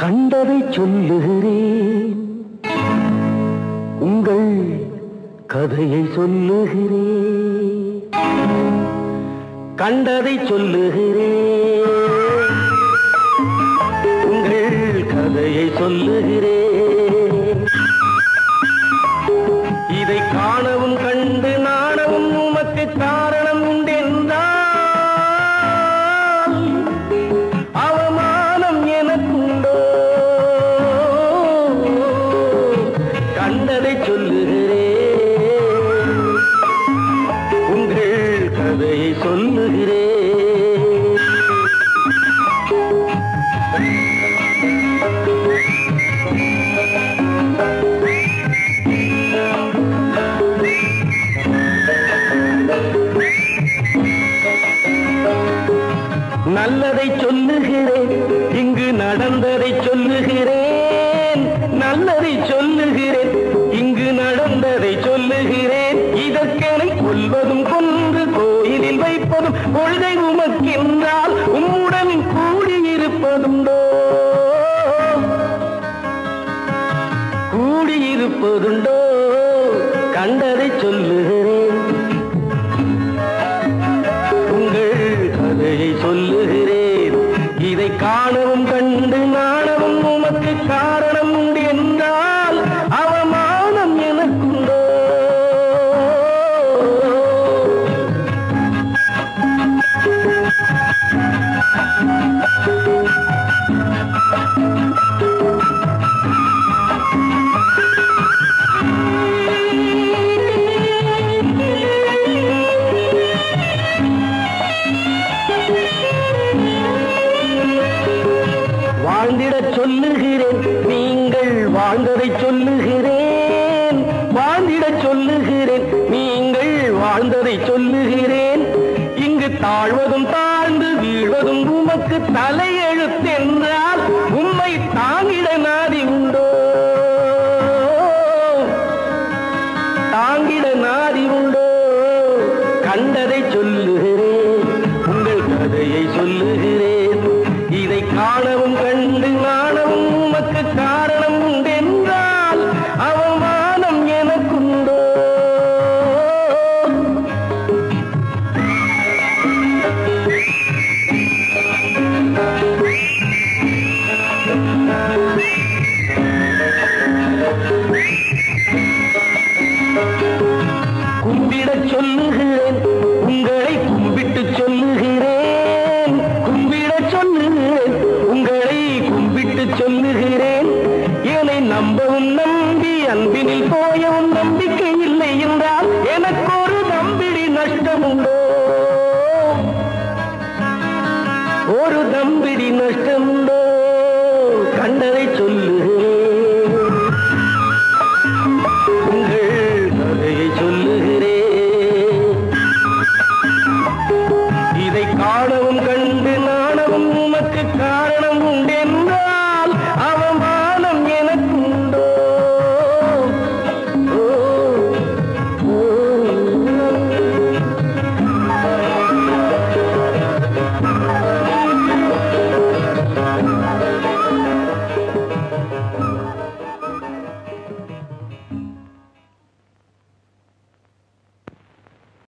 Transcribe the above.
கண்டதை சொல்லுகிறேன். உங்கள் கதையை சொல்லுகிறேன். கண்டதை சொல்லுகிறேன். உங்கள் கதையை சொல்லுகிறேன். இதை காண சொல்லுகிறேன். உங்கள் கதையை சொல்லுகிறேன். நல்லதை சொல்லுகிறேன். இங்கு நடந்ததை சொல்லுகிறேன். நல்லதை சொல்லுகிறேன். பொழுதை கொள்கை உமக்கென்றால் உம்முடன் கூடியிருப்பதுண்டோ? கூடியிருப்பதுண்டோ? கண்டதை சொல்லுகிறேன். உங்கள் கதையை சொல்லுகிறேன். இதை காணவும் கண்டு நான் வாழ்ந்ததை சொல்லுகிறேன். வாழ்ந்திடச் சொல்லுகிறேன். நீங்கள் வாழ்ந்ததை சொல்லுகிறேன். இங்கு தாழ்வதும் தாழ்ந்து வீழ்வதும் உமக்கு தலையெழுத்தென்றால் உம்மை தாங்கிட நம்பவும் நம்பி அன்பினில் போயவும் நம்பிக்கை இல்லை என்றால் எனக்கு ஒரு நம்பிடி நஷ்டம் உண்டோ ஒரு தம்பிடி நஷ்டம் உண்டோ கண்டதை சொல்லுகிறேன். உங்கள் கதையை சொல்லுகிறேன். இதை காணவும்